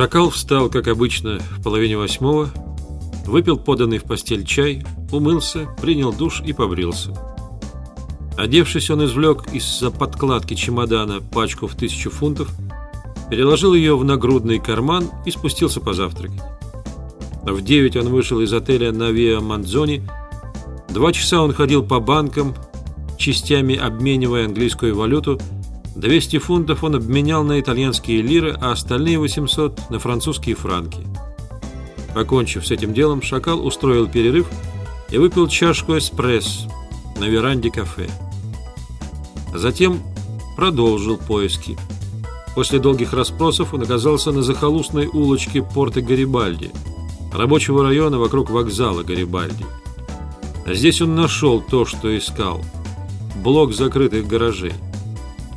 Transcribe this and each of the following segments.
Шакал встал, как обычно, в половине восьмого, выпил поданный в постель чай, умылся, принял душ и побрился. Одевшись, он извлек из-за подкладки чемодана пачку в тысячу фунтов, переложил ее в нагрудный карман и спустился позавтракать. В девять он вышел из отеля на Виа Манзони. Два часа он ходил по банкам, частями обменивая английскую валюту – 200 фунтов он обменял на итальянские лиры, а остальные 800 на французские франки. Покончив с этим делом, Шакал устроил перерыв и выпил чашку эспресс на веранде кафе. Затем продолжил поиски. После долгих расспросов он оказался на захолустной улочке порта Гарибальди, рабочего района вокруг вокзала Гарибальди. Здесь он нашел то, что искал – блок закрытых гаражей.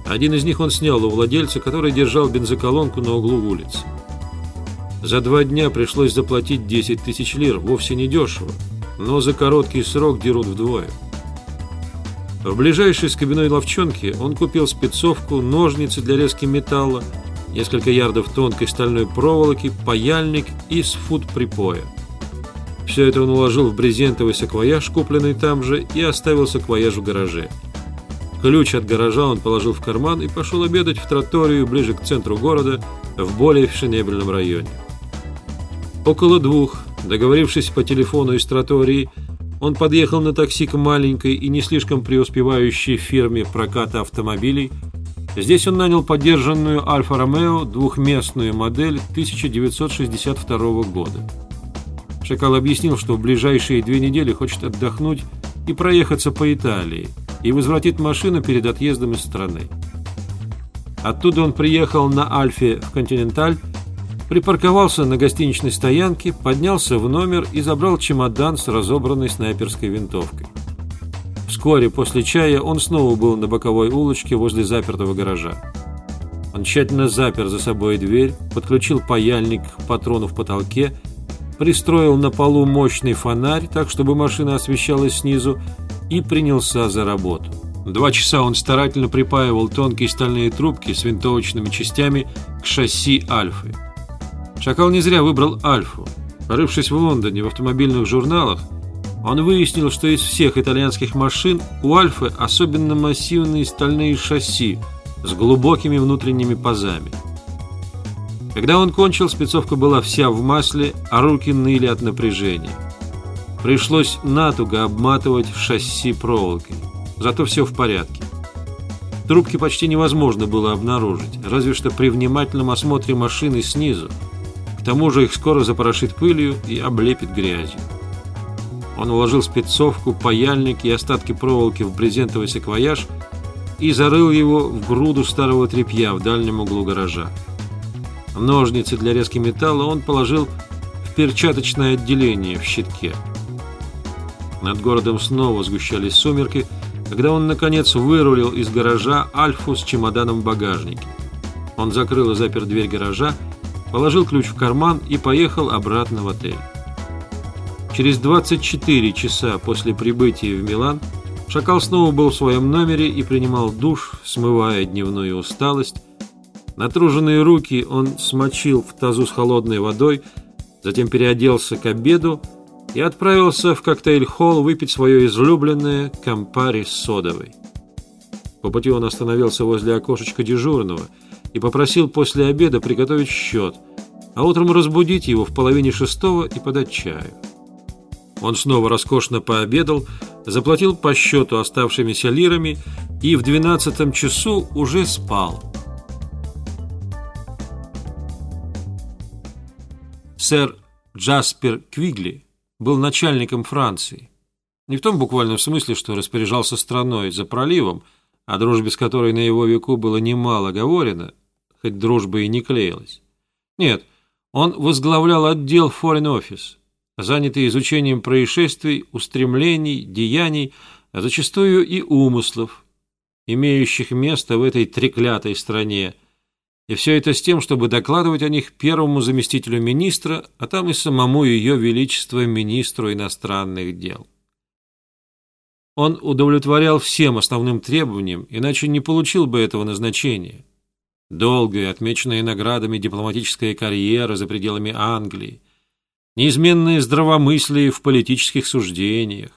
Один из них он снял у владельца, который держал бензоколонку на углу улицы. За два дня пришлось заплатить 10 тысяч лир, вовсе не дешево, но за короткий срок дерут вдвое. В ближайшей скобяной ловчонке он купил спецовку, ножницы для резки металла, несколько ярдов тонкой стальной проволоки, паяльник и сфут припоя. Все это он уложил в брезентовый саквояж, купленный там же, и оставил саквояж в гараже. Ключ от гаража он положил в карман и пошел обедать в троторию ближе к центру города, в более фешенебельном районе. Около двух, договорившись по телефону из тротории, он подъехал на такси к маленькой и не слишком преуспевающей фирме проката автомобилей. Здесь он нанял подержанную Альфа-Ромео двухместную модель 1962 года. Шакал объяснил, что в ближайшие две недели хочет отдохнуть и проехаться по Италии – и возвратит машину перед отъездом из страны. Оттуда он приехал на Альфе в Континенталь, припарковался на гостиничной стоянке, поднялся в номер и забрал чемодан с разобранной снайперской винтовкой. Вскоре после чая он снова был на боковой улочке возле запертого гаража. Он тщательно запер за собой дверь, подключил паяльник к патрону в потолке, пристроил на полу мощный фонарь, так чтобы машина освещалась снизу, и принялся за работу. Два часа он старательно припаивал тонкие стальные трубки с винтовочными частями к шасси Альфы. Шакал не зря выбрал Альфу. Порывшись в Лондоне в автомобильных журналах, он выяснил, что из всех итальянских машин у Альфы особенно массивные стальные шасси с глубокими внутренними пазами. Когда он кончил, спецовка была вся в масле, а руки ныли от напряжения. Пришлось натуго обматывать шасси проволокой. Зато все в порядке. Трубки почти невозможно было обнаружить, разве что при внимательном осмотре машины снизу. К тому же их скоро запорошит пылью и облепит грязью. Он уложил спецовку, паяльник и остатки проволоки в брезентовый саквояж и зарыл его в груду старого тряпья в дальнем углу гаража. Ножницы для резки металла он положил в перчаточное отделение в щитке. Над городом снова сгущались сумерки, когда он, наконец, вырулил из гаража Альфу с чемоданом в багажнике. Он закрыл и запер дверь гаража, положил ключ в карман и поехал обратно в отель. Через 24 часа после прибытия в Милан Шакал снова был в своем номере и принимал душ, смывая дневную усталость. Натруженные руки он смочил в тазу с холодной водой, затем переоделся к обеду и отправился в коктейль-холл выпить свое излюбленное кампари с содовой. По пути он остановился возле окошечка дежурного и попросил после обеда приготовить счет, а утром разбудить его в половине шестого и подать чаю. Он снова роскошно пообедал, заплатил по счету оставшимися лирами и в двенадцатом часу уже спал. Сэр Джаспер Квигли был начальником Франции. Не в том буквальном смысле, что распоряжался страной за проливом, о дружбе с которой на его веку было немало говорено, хоть дружба и не клеилась. Нет, он возглавлял отдел Foreign Office, занятый изучением происшествий, устремлений, деяний, а зачастую и умыслов, имеющих место в этой треклятой стране, и все это с тем, чтобы докладывать о них первому заместителю министра, а там и самому ее величеству министру иностранных дел. Он удовлетворял всем основным требованиям, иначе не получил бы этого назначения. долгая, отмеченная наградами дипломатическая карьера за пределами Англии, неизменное здравомыслие в политических суждениях,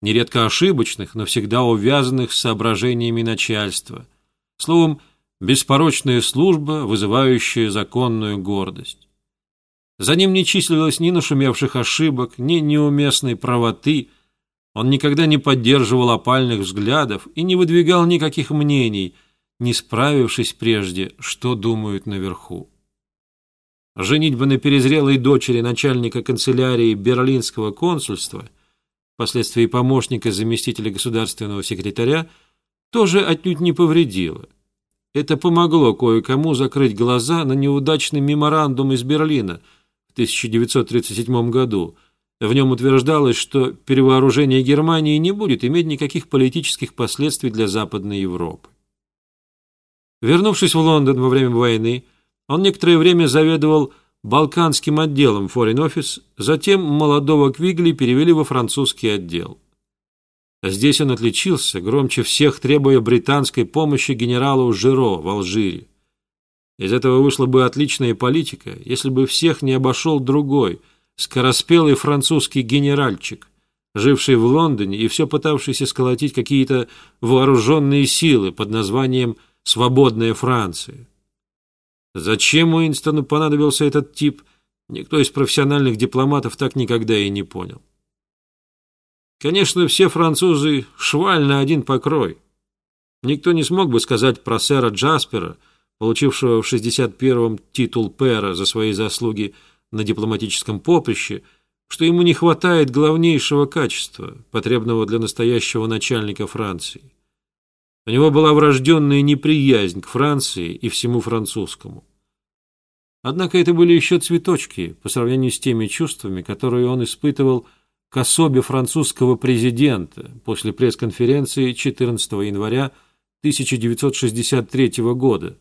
нередко ошибочных, но всегда увязанных с соображениями начальства. Словом, беспорочная служба, вызывающая законную гордость. За ним не числилось ни нашумевших ошибок, ни неуместной правоты. Он никогда не поддерживал опальных взглядов и не выдвигал никаких мнений, не справившись прежде, что думают наверху. Женитьба на перезрелой дочери начальника канцелярии Берлинского консульства, впоследствии помощника заместителя государственного секретаря, тоже отнюдь не повредила. Это помогло кое-кому закрыть глаза на неудачный меморандум из Берлина в 1937 году. В нем утверждалось, что перевооружение Германии не будет иметь никаких политических последствий для Западной Европы. Вернувшись в Лондон во время войны, он некоторое время заведовал Балканским отделом Foreign Office, затем молодого Квигли перевели во французский отдел. Здесь он отличился, громче всех требуя британской помощи генералу Жиро в Алжире. Из этого вышла бы отличная политика, если бы всех не обошел другой, скороспелый французский генеральчик, живший в Лондоне и все пытавшийся сколотить какие-то вооруженные силы под названием «Свободная Франция». Зачем Уинстону понадобился этот тип, никто из профессиональных дипломатов так никогда и не понял. Конечно, все французы шваль на один покрой. Никто не смог бы сказать про сэра Джаспера, получившего в 61-м титул пэра за свои заслуги на дипломатическом поприще, что ему не хватает главнейшего качества, потребного для настоящего начальника Франции. У него была врожденная неприязнь к Франции и всему французскому. Однако это были еще цветочки по сравнению с теми чувствами, которые он испытывал к особе французского президента после пресс-конференции 14 января 1963 года,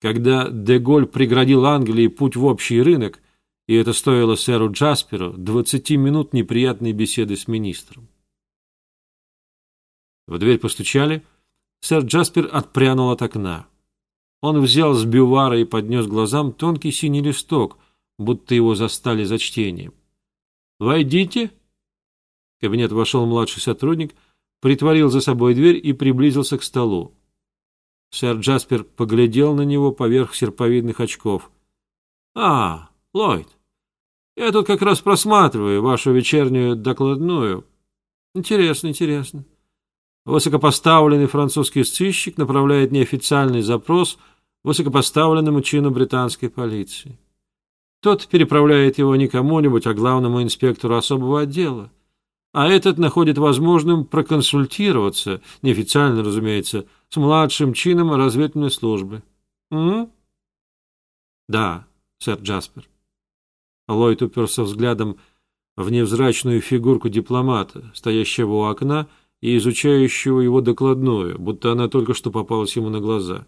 когда Деголь преградил Англии путь в общий рынок, и это стоило сэру Джасперу 20 минут неприятной беседы с министром. В дверь постучали – Сэр Джаспер отпрянул от окна. Он взял с бювара и поднес глазам тонкий синий листок, будто его застали за чтением. «Войдите!» Кабинет вошел младший сотрудник, притворил за собой дверь и приблизился к столу. Сэр Джаспер поглядел на него поверх серповидных очков. «А, Ллойд, я тут как раз просматриваю вашу вечернюю докладную. Интересно, интересно. Высокопоставленный французский сыщик направляет неофициальный запрос высокопоставленному чину британской полиции. Тот переправляет его не кому-нибудь, а главному инспектору особого отдела. А этот находит возможным проконсультироваться, неофициально, разумеется, с младшим чином разведывательной службы. М? Да, сэр Джаспер. Ллойд уперся взглядом в невзрачную фигурку дипломата, стоящего у окна и изучающего его докладную, будто она только что попалась ему на глаза.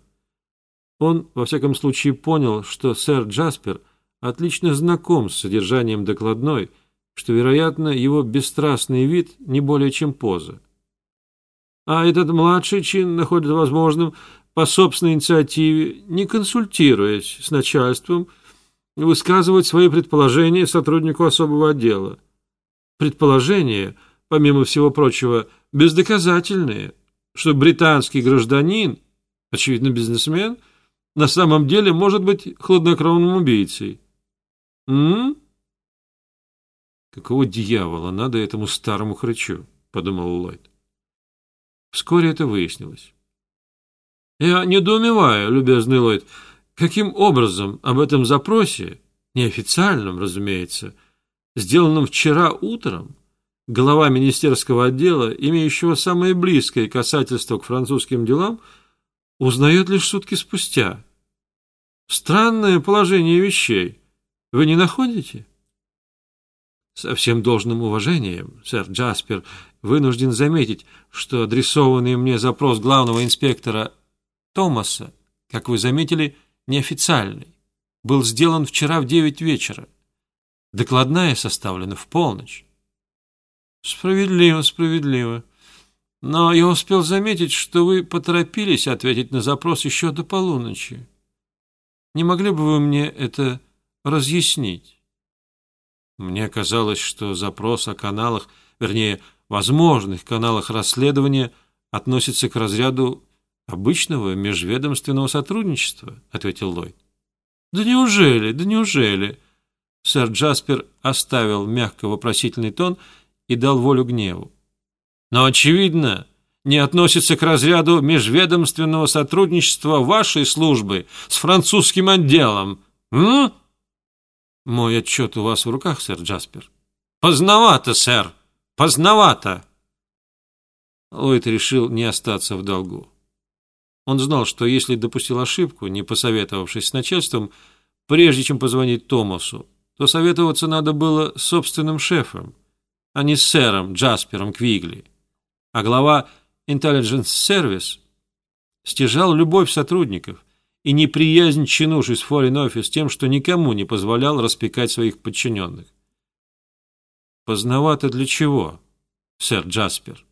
Он, во всяком случае, понял, что сэр Джаспер отлично знаком с содержанием докладной, что, вероятно, его бесстрастный вид не более чем поза. А этот младший чин находит возможным по собственной инициативе, не консультируясь с начальством, высказывать свои предположения сотруднику особого отдела. Предположения, помимо всего прочего, бездоказательные, что британский гражданин, очевидно бизнесмен, на самом деле может быть хладнокровным убийцей. М? Какого дьявола надо этому старому хрычу, подумал Ллойд. Вскоре это выяснилось. Я недоумеваю, любезный Ллойд, каким образом об этом запросе, неофициальном, разумеется, сделанном вчера утром, глава министерского отдела, имеющего самое близкое касательство к французским делам, узнает лишь сутки спустя. Странное положение вещей. Вы не находите? Со всем должным уважением, сэр Джаспер, вынужден заметить, что адресованный мне запрос главного инспектора Томаса, как вы заметили, неофициальный, был сделан вчера в девять вечера. Докладная составлена в полночь. Справедливо, справедливо. Но я успел заметить, что вы поторопились ответить на запрос еще до полуночи. Не могли бы вы мне это разъяснить? Мне казалось, что запрос о каналах, вернее, возможных каналах расследования относится к разряду обычного межведомственного сотрудничества, ответил Ллойд. Да неужели, да неужели? Сэр Джаспер оставил мягко вопросительный тон и дал волю гневу. Но, очевидно, не относится к разряду межведомственного сотрудничества вашей службы с французским отделом. М? Мой отчет у вас в руках, сэр Джаспер. Поздновато, сэр, поздновато. Ллойд решил не остаться в долгу. Он знал, что если допустил ошибку, не посоветовавшись с начальством, прежде чем позвонить Томасу, то советоваться надо было с собственным шефом, а не с сэром Джаспером Квигли. А глава Intelligence Service стяжал любовь сотрудников и неприязнь чинуш из Foreign Office тем, что никому не позволял распекать своих подчиненных. Поздновато для чего, сэр Джаспер?